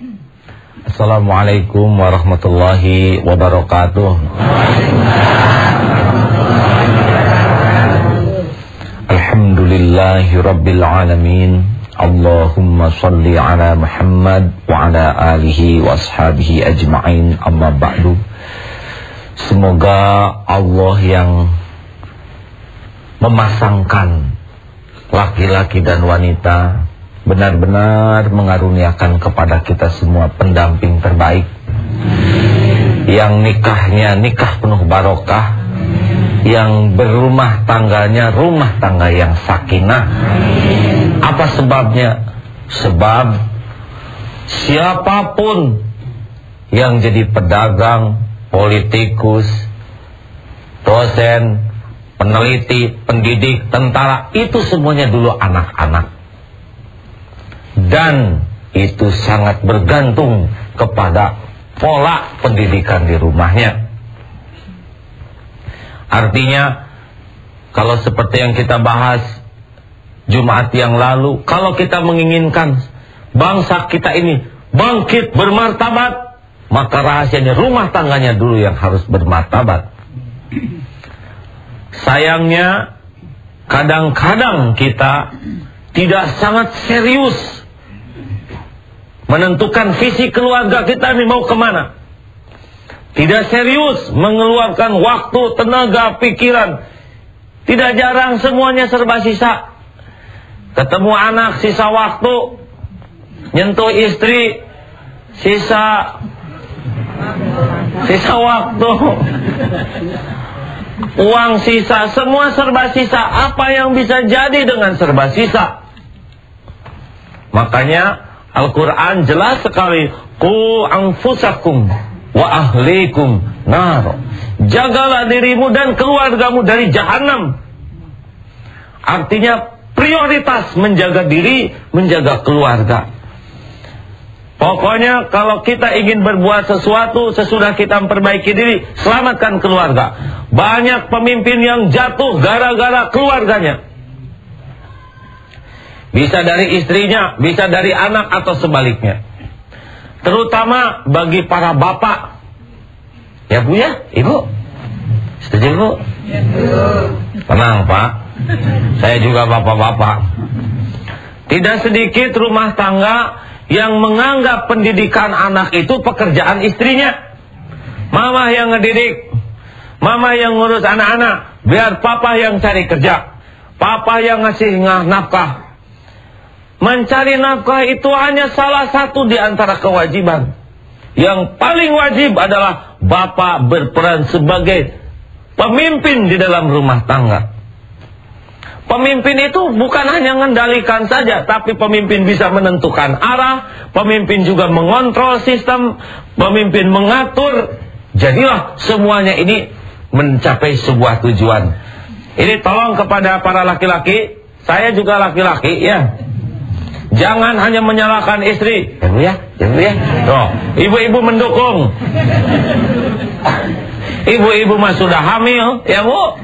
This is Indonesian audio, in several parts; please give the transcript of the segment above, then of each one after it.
Assalamualaikum warahmatullahi wabarakatuh. Alhamdulillahi rabbil alamin. Allahumma salli ala Muhammad wa ala alihi wa ashabihi ajma'in amma ba'du. Semoga Allah yang memasangkan laki-laki dan wanita benar-benar mengaruniakan kepada kita semua pendamping terbaik. Yang nikahnya nikah penuh barokah yang berumah tangganya rumah tangga yang sakinah. Apa sebabnya? Sebab siapa pun yang jadi pedagang politikus dosen peneliti pendidik tentara itu semuanya dulu anak-anak dan itu sangat bergantung kepada pola pendidikan di rumahnya. Artinya kalau seperti yang kita bahas Jumat yang lalu, kalau kita menginginkan bangsa kita ini bangkit bermartabat, maka rahasianya rumah tangganya dulu yang harus bermartabat. Sayangnya kadang-kadang kita tidak sangat serius menentukan visi keluarga kita ini mau ke mana. Tidak serius mengeluarkan waktu, tenaga, pikiran. Tidak jarang semuanya serba sisa. Ketemu anak sisa waktu, nyentuh istri sisa sisa waktu. Uang sisa, semua serba sisa. Apa yang bisa jadi dengan serba sisa? Makanya Al-Quran jelas sekali Ku anfusakum wa ahlikum nar Jagalah dirimu dan keluargamu dari jahanam Artinya prioritas menjaga diri, menjaga keluarga Pokoknya kalau kita ingin berbuat sesuatu sesudah kita memperbaiki diri, selamatkan keluarga. Banyak pemimpin yang jatuh gara-gara keluarganya. Bisa dari istrinya, bisa dari anak atau sebaliknya. Terutama bagi para bapak. Ya Bu ya, Ibu. Setuju Bu? Ya, Tenang Pak. Saya juga bapak-bapak. Tidak sedikit rumah tangga yang menganggap pendidikan anak itu pekerjaan istrinya. Mama yang ngedidik, mama yang ngurus anak-anak, biar papa yang cari kerja. Papa yang ngasih nafkah, Mencari nafkah itu hanya salah satu di antara kewajiban. Yang paling wajib adalah bapak berperan sebagai pemimpin di dalam rumah tangga. Pemimpin itu bukan hanya mengendalikan saja, tapi pemimpin bisa menentukan arah, pemimpin juga mengontrol sistem, pemimpin mengatur. Jadilah semuanya ini mencapai sebuah tujuan. Ini tolong kepada para laki-laki, saya juga laki-laki ya. Jangan hanya menyalahkan istri. Ya bu ya, ya bu ya. Tuh, ibu-ibu mendukung. Ibu-ibu mah sudah hamil, ya bu?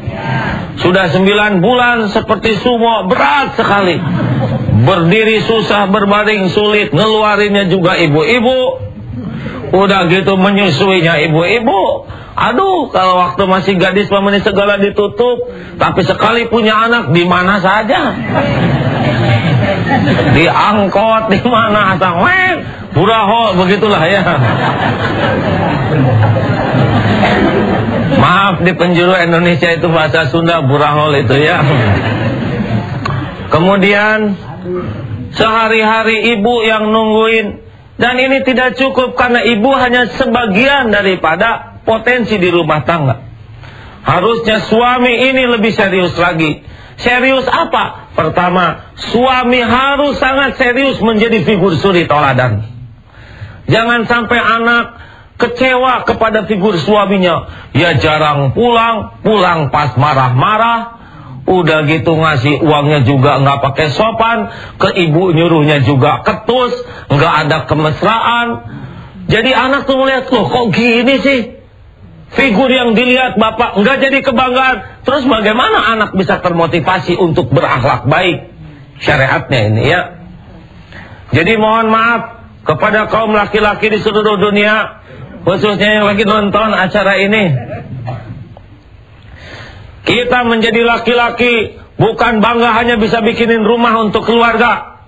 Sudah sembilan bulan seperti sumo, berat sekali. Berdiri susah, berbaring sulit, ngeluarinnya juga ibu-ibu. Udah gitu menyusuinya ibu-ibu. Aduh, kalau waktu masih gadis memenuhi segala ditutup, tapi sekali punya anak di mana saja di angkot di mana asal weng buraho begitulah ya. Maaf di penjuru Indonesia itu bahasa Sunda burahol itu ya. Kemudian sehari-hari ibu yang nungguin. Dan ini tidak cukup karena ibu hanya sebagian daripada potensi di rumah tangga. Harusnya suami ini lebih serius lagi Serius apa? Pertama, suami harus sangat serius menjadi figur suri toladan. Jangan sampai anak kecewa kepada figur suaminya. Ya jarang pulang, pulang pas marah-marah. Udah gitu ngasih uangnya juga nggak pakai sopan, ke ibu nyuruhnya juga ketus, nggak ada kemesraan. Jadi anak tuh melihat loh kok gini sih? Figur yang dilihat bapak nggak jadi kebanggaan. Terus bagaimana anak bisa termotivasi untuk berakhlak baik? Syariatnya ini ya. Jadi mohon maaf kepada kaum laki-laki di seluruh dunia, khususnya yang lagi nonton acara ini. Kita menjadi laki-laki bukan bangga hanya bisa bikinin rumah untuk keluarga.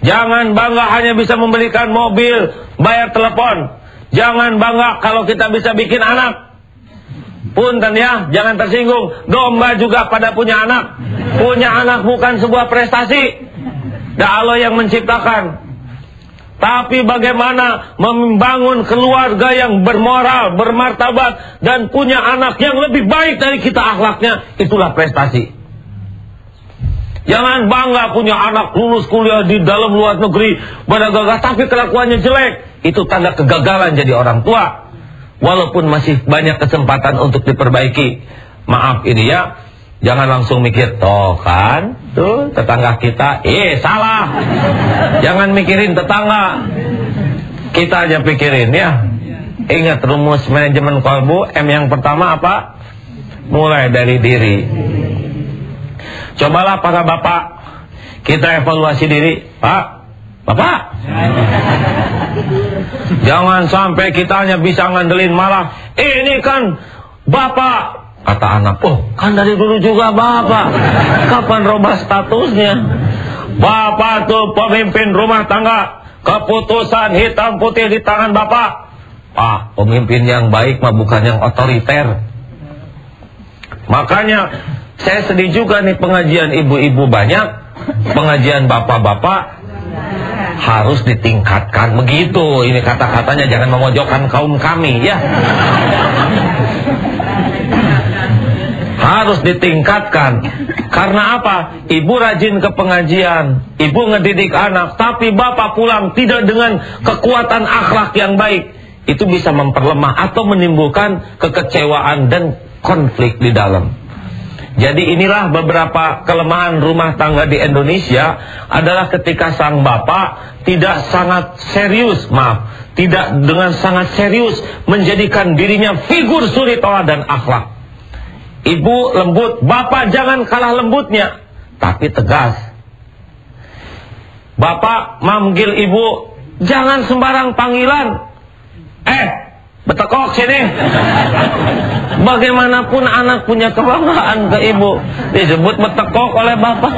Jangan bangga hanya bisa membelikan mobil, bayar telepon. Jangan bangga kalau kita bisa bikin anak. Punten ya, jangan tersinggung. Domba juga pada punya anak. Punya anak bukan sebuah prestasi. Dan Allah yang menciptakan. Tapi bagaimana membangun keluarga yang bermoral, bermartabat, dan punya anak yang lebih baik dari kita akhlaknya, itulah prestasi. Jangan bangga punya anak lulus kuliah di dalam luar negeri, pada gagah, tapi kelakuannya jelek. Itu tanda kegagalan jadi orang tua. Walaupun masih banyak kesempatan untuk diperbaiki. Maaf ini ya, jangan langsung mikir, toh kan, tuh tetangga kita, eh salah. Jangan mikirin tetangga. Kita aja pikirin ya. Ingat rumus manajemen kolbu, M yang pertama apa? Mulai dari diri. Cobalah para bapak, kita evaluasi diri. Pak, Bapak Jangan sampai kita hanya bisa ngandelin malah Ini kan Bapak Kata anak. Oh kan dari dulu juga Bapak. Kapan robah statusnya? Bapak tuh pemimpin rumah tangga. Keputusan hitam putih di tangan Bapak. Pak pemimpin yang baik mah bukan yang otoriter. Makanya Saya sedih juga nih pengajian ibu-ibu banyak. Pengajian bapak-bapak harus ditingkatkan. Begitu. Ini kata-katanya jangan memojokkan kaum kami ya. Harus ditingkatkan. Karena apa? Ibu rajin ke pengajian ibu ngedidik anak tapi bapak pulang tidak dengan kekuatan akhlak yang baik. Itu bisa memperlemah atau menimbulkan kekecewaan dan konflik di dalam jadi inilah beberapa kelemahan rumah tangga di Indonesia adalah ketika sang bapak tidak sangat serius, maaf, tidak dengan sangat serius menjadikan dirinya figur suri tola dan akhlak. Ibu lembut, bapak jangan kalah lembutnya, tapi tegas. Bapak manggil ibu, jangan sembarang panggilan. Eh, Betekok sini. Bagaimanapun anak punya kebanggaan ke ibu. Disebut betekok oleh bapak.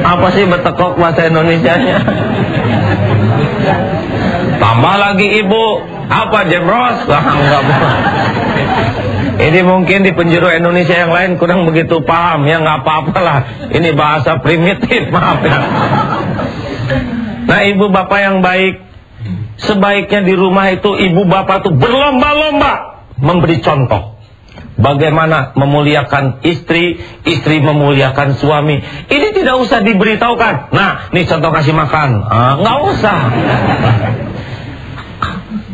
Apa sih betekok bahasa Indonesia-nya? Tambah lagi ibu. Apa enggak Ini mungkin di penjuru Indonesia yang lain kurang begitu paham. Ya nggak apa-apa lah. Ini bahasa primitif, maaf ya. Nah ibu bapak yang baik Sebaiknya di rumah itu ibu bapak itu berlomba-lomba memberi contoh. Bagaimana memuliakan istri, istri memuliakan suami. Ini tidak usah diberitahukan. Nah, ini contoh kasih makan. Ah, nggak usah.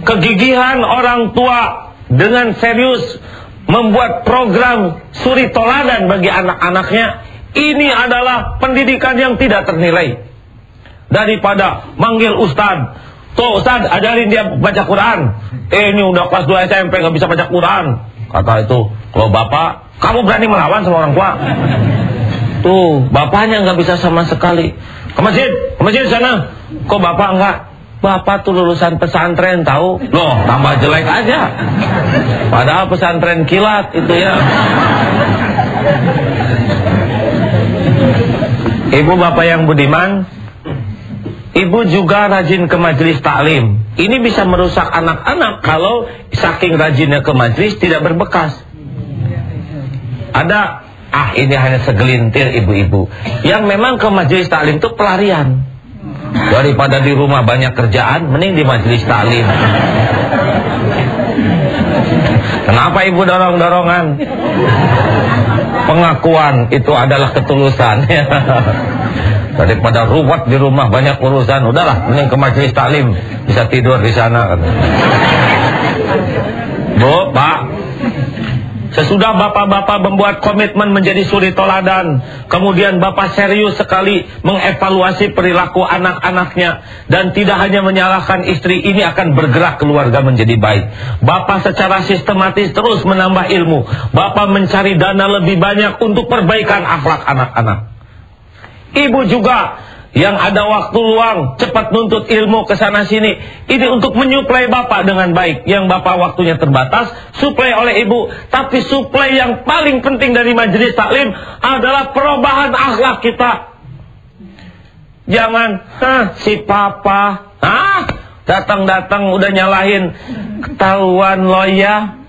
Kegigihan orang tua dengan serius membuat program suri toladan bagi anak-anaknya. Ini adalah pendidikan yang tidak ternilai. Daripada manggil ustadz, Tuh Ustaz ajarin dia baca Quran. Eh, Ini udah kelas 2 SMP gak bisa baca Quran. Kata itu Kalau bapak Kamu berani melawan sama orang tua? Tuh bapaknya gak bisa sama sekali. Ke masjid Ke masjid sana. Kok bapak enggak Bapak tuh lulusan pesantren tahu? Loh tambah jelek aja. Padahal pesantren kilat itu ya. Ibu bapak yang budiman Ibu juga rajin ke majelis taklim. Ini bisa merusak anak-anak kalau saking rajinnya ke majelis tidak berbekas. Ada, ah ini hanya segelintir ibu-ibu. Yang memang ke majelis taklim itu pelarian. Daripada di rumah banyak kerjaan, mending di majelis taklim. Kenapa ibu dorong-dorongan? Pengakuan itu adalah ketulusan. Daripada ruwet di rumah banyak urusan, udahlah mending ke majelis taklim bisa tidur di sana kan. Bu, Pak, Sesudah bapak-bapak membuat komitmen menjadi suri toladan, kemudian bapak serius sekali mengevaluasi perilaku anak-anaknya dan tidak hanya menyalahkan istri ini akan bergerak keluarga menjadi baik. Bapak secara sistematis terus menambah ilmu. Bapak mencari dana lebih banyak untuk perbaikan akhlak anak-anak. Ibu juga yang ada waktu luang, cepat nuntut ilmu ke sana sini. Ini untuk menyuplai Bapak dengan baik. Yang Bapak waktunya terbatas, suplai oleh Ibu. Tapi suplai yang paling penting dari majelis taklim adalah perubahan akhlak kita. Jangan, hah, si papa, datang-datang udah nyalahin ketahuan loya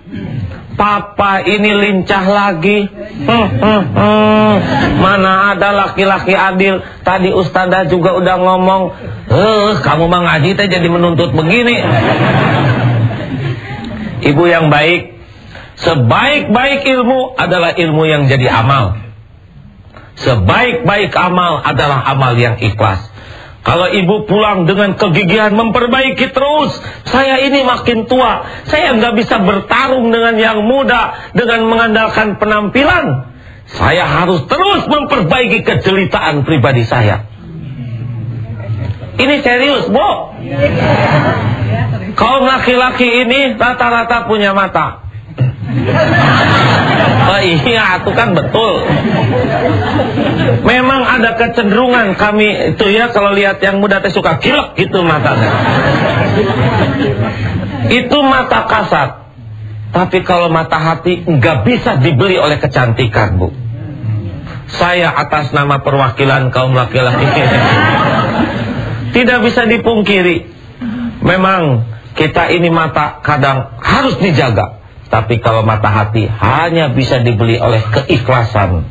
Papa ini lincah lagi. Hmm, hmm, hmm. Mana ada laki-laki adil. Tadi ustazah juga udah ngomong, "Eh, kamu mah ngaji teh jadi menuntut begini." Ibu yang baik, sebaik-baik ilmu adalah ilmu yang jadi amal. Sebaik-baik amal adalah amal yang ikhlas. Kalau ibu pulang dengan kegigihan memperbaiki terus, saya ini makin tua, saya nggak bisa bertarung dengan yang muda dengan mengandalkan penampilan. Saya harus terus memperbaiki kejelitaan pribadi saya. Ini serius, Bu. Kaum laki-laki ini rata-rata punya mata. Iya, itu kan betul. Memang ada kecenderungan kami itu ya kalau lihat yang muda teh suka kilek gitu matanya. Itu mata kasat. Tapi kalau mata hati nggak bisa dibeli oleh kecantikan, Bu. Saya atas nama perwakilan kaum laki-laki tidak bisa dipungkiri. Memang kita ini mata kadang harus dijaga. Tapi kalau mata hati hanya bisa dibeli oleh keikhlasan,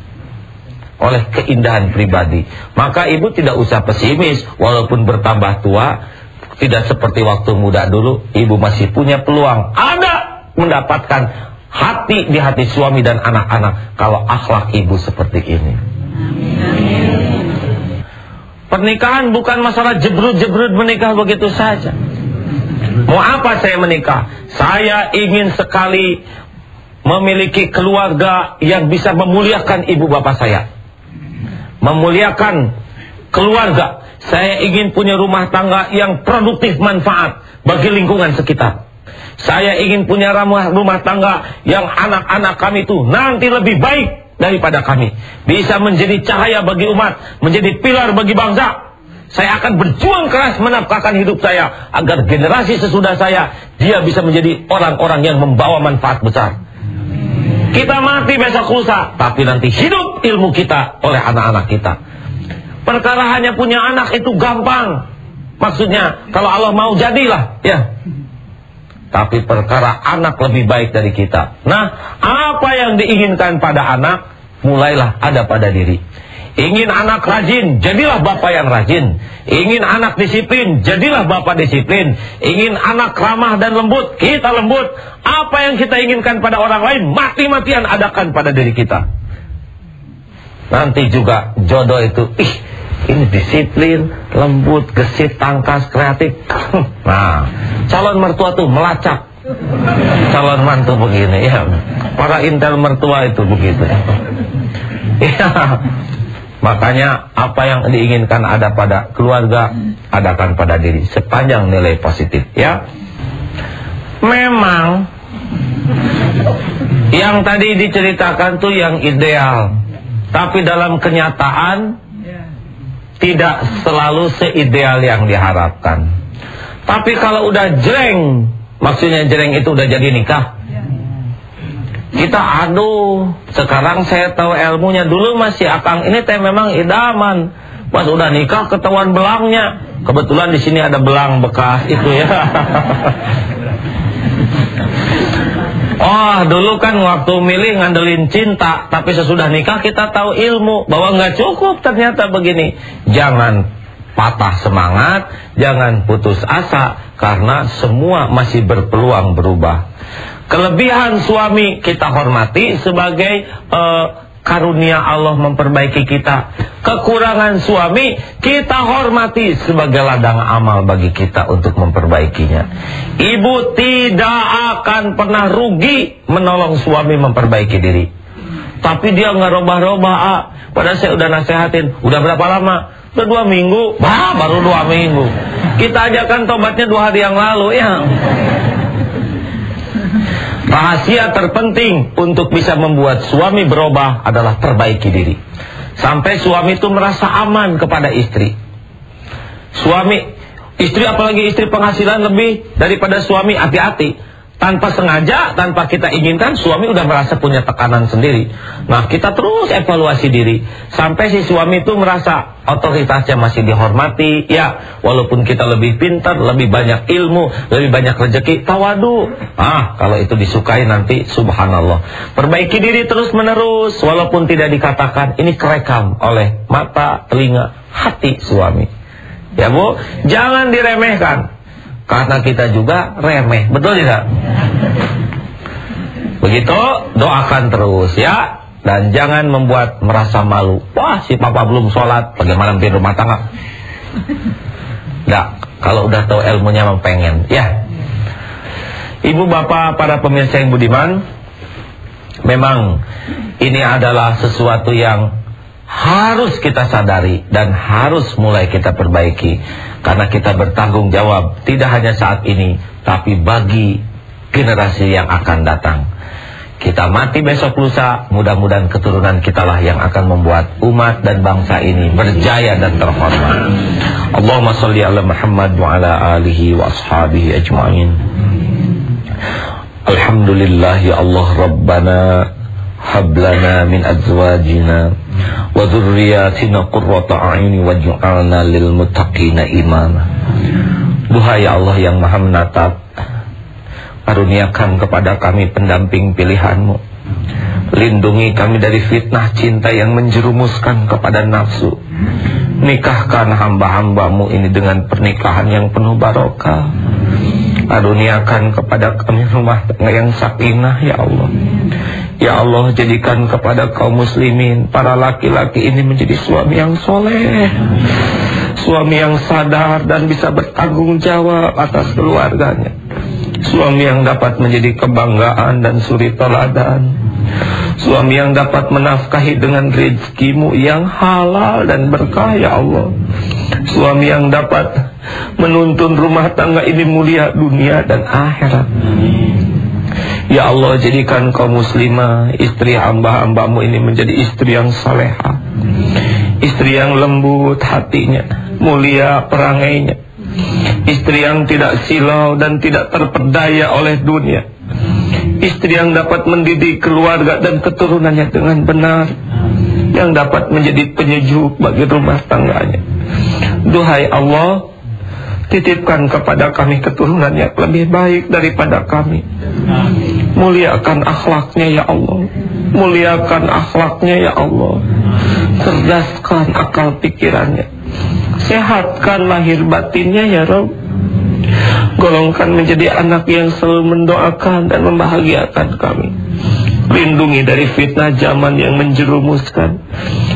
oleh keindahan pribadi. Maka ibu tidak usah pesimis, walaupun bertambah tua, tidak seperti waktu muda dulu, ibu masih punya peluang. Ada mendapatkan hati di hati suami dan anak-anak kalau akhlak ibu seperti ini. Pernikahan bukan masalah jebrut-jebrut menikah begitu saja. Mau apa saya menikah? Saya ingin sekali memiliki keluarga yang bisa memuliakan ibu bapak saya. Memuliakan keluarga. Saya ingin punya rumah tangga yang produktif manfaat bagi lingkungan sekitar. Saya ingin punya rumah, rumah tangga yang anak-anak kami itu nanti lebih baik daripada kami. Bisa menjadi cahaya bagi umat, menjadi pilar bagi bangsa. Saya akan berjuang keras menafkahkan hidup saya agar generasi sesudah saya dia bisa menjadi orang-orang yang membawa manfaat besar. Kita mati besok lusa, tapi nanti hidup ilmu kita oleh anak-anak kita. Perkara hanya punya anak itu gampang. Maksudnya kalau Allah mau jadilah, ya. Tapi perkara anak lebih baik dari kita. Nah, apa yang diinginkan pada anak mulailah ada pada diri. Ingin anak rajin, jadilah bapak yang rajin. Ingin anak disiplin, jadilah bapak disiplin. Ingin anak ramah dan lembut, kita lembut. Apa yang kita inginkan pada orang lain, mati-matian adakan pada diri kita. Nanti juga jodoh itu, ih, ini disiplin, lembut, gesit, tangkas, kreatif. Nah, calon mertua tuh melacak. Calon mantu begini, ya. Para intel mertua itu begitu. Ya, Makanya apa yang diinginkan ada pada keluarga, adakan pada diri sepanjang nilai positif, ya. Memang yang tadi diceritakan tuh yang ideal. Tapi dalam kenyataan tidak selalu seideal yang diharapkan. Tapi kalau udah jreng, maksudnya jreng itu udah jadi nikah, kita aduh sekarang saya tahu ilmunya. Dulu masih akang ini teh memang idaman. Pas udah nikah ketahuan belangnya. Kebetulan di sini ada belang bekas itu ya. Oh dulu kan waktu milih ngandelin cinta Tapi sesudah nikah kita tahu ilmu Bahwa nggak cukup ternyata begini. Jangan patah semangat Jangan putus asa Karena semua masih berpeluang berubah Kelebihan suami kita hormati sebagai uh, karunia Allah memperbaiki kita. Kekurangan suami kita hormati sebagai ladang amal bagi kita untuk memperbaikinya. Ibu tidak akan pernah rugi menolong suami memperbaiki diri. Tapi dia nggak robah-robah, ah. Padahal saya udah nasehatin, udah berapa lama? Udah dua minggu, bah, baru dua minggu. Kita ajakan tobatnya dua hari yang lalu, ya. Rahasia terpenting untuk bisa membuat suami berubah adalah perbaiki diri. Sampai suami itu merasa aman kepada istri. Suami, istri apalagi istri penghasilan lebih daripada suami, hati-hati tanpa sengaja, tanpa kita inginkan, suami udah merasa punya tekanan sendiri. Nah, kita terus evaluasi diri. Sampai si suami itu merasa otoritasnya masih dihormati. Ya, walaupun kita lebih pintar, lebih banyak ilmu, lebih banyak rezeki, tawadu. Ah, kalau itu disukai nanti, subhanallah. Perbaiki diri terus menerus, walaupun tidak dikatakan, ini kerekam oleh mata, telinga, hati suami. Ya bu, jangan diremehkan. Karena kita juga remeh, betul tidak? Begitu, doakan terus ya. Dan jangan membuat merasa malu. Wah, si papa belum sholat, bagaimana di rumah tangga? Enggak, kalau udah tahu ilmunya memang pengen. Ya. Ibu bapak para pemirsa yang budiman, memang ini adalah sesuatu yang harus kita sadari dan harus mulai kita perbaiki. Karena kita bertanggung jawab tidak hanya saat ini, tapi bagi generasi yang akan datang. Kita mati besok lusa, mudah-mudahan keturunan kita lah yang akan membuat umat dan bangsa ini berjaya dan terhormat. Allahumma salli ala Muhammad wa ala alihi wa ashabihi ajma'in. Alhamdulillah ya Allah Rabbana hablana min azwajina wa dzurriyyatina qurrata a'yuni waj'alna lil muttaqina imama. Duhai Allah yang Maha menatap, karuniakan kepada kami pendamping pilihanmu. Lindungi kami dari fitnah cinta yang menjerumuskan kepada nafsu. Nikahkan hamba-hambamu ini dengan pernikahan yang penuh barokah. Karuniakan kepada kami rumah tangga yang sakinah ya Allah. Ya Allah jadikan kepada kaum muslimin Para laki-laki ini menjadi suami yang soleh. Suami yang sadar dan bisa bertanggung jawab atas keluarganya. Suami yang dapat menjadi kebanggaan dan suri teladan. Suami yang dapat menafkahi dengan rezekimu yang halal dan berkah ya Allah. Suami yang dapat menuntun rumah tangga ini mulia dunia dan akhirat Ya Allah jadikan kaum muslimah. Istri hamba-hambamu ini menjadi istri yang saleha Istri yang lembut hatinya Mulia perangainya. Istri yang tidak silau dan tidak terpedaya oleh dunia. Istri yang dapat mendidik keluarga dan keturunannya dengan benar. Yang dapat menjadi penyejuk bagi rumah tangganya. Duhai Allah Titipkan kepada kami keturunan yang lebih baik daripada kami. Muliakan akhlaknya ya Allah. Muliakan akhlaknya ya Allah. Cerdaskan akal pikirannya. Sehatkan lahir batinnya ya Rabb. Golongkan menjadi anak yang selalu mendoakan dan membahagiakan kami. Lindungi dari fitnah zaman yang menjerumuskan.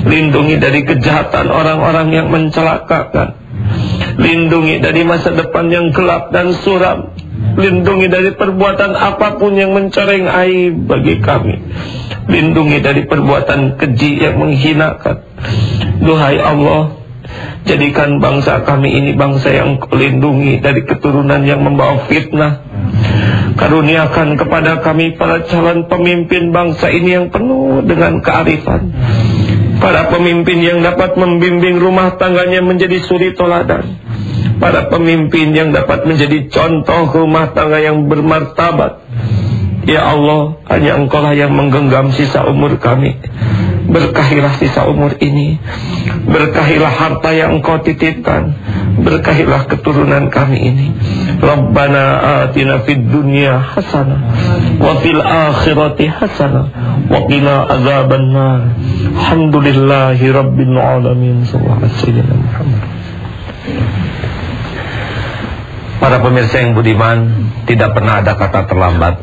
Lindungi dari kejahatan orang-orang yang mencelakakan Lindungi dari masa depan yang gelap dan suram. Lindungi dari perbuatan apa pun yang mencoreng aib bagi kami. Lindungi dari perbuatan keji yang menghinakan. Duhai Allah Jadikan bangsa kami ini bangsa yang lindungi dari keturunan yang membawa fitnah. Karuniakan kepada kami para calon pemimpin bangsa ini yang penuh dengan kearifan. Para pemimpin yang dapat membimbing rumah tangganya menjadi suri toladan Para pemimpin yang dapat menjadi contoh rumah tangga yang bermartabat. Ya Allah, hanya engkau lah yang menggenggam sisa umur kami. Berkahilah sisa umur ini. Berkahilah harta yang engkau titipkan. Berkahilah keturunan kami ini. Rabbana atina fid dunya hasanah Wa fil akhirati hasanah Wa qina azaban nar Alhamdulillahi rabbil alamin. Sallallahu alaihi Muhammad Para pemirsa yang budiman Tidak pernah ada kata terlambat.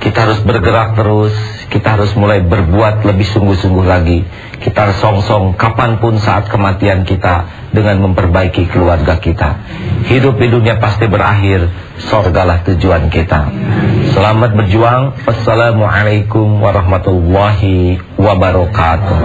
Kita harus bergerak terus Kita harus mulai berbuat lebih sungguh-sungguh lagi. Kita harus song-song Kapan pun saat kematian kita Dengan memperbaiki keluarga kita. Hidup di dunia pasti berakhir Sorgalah tujuan kita. Selamat berjuang. Wassalamualaikum warahmatullahi wabarakatuh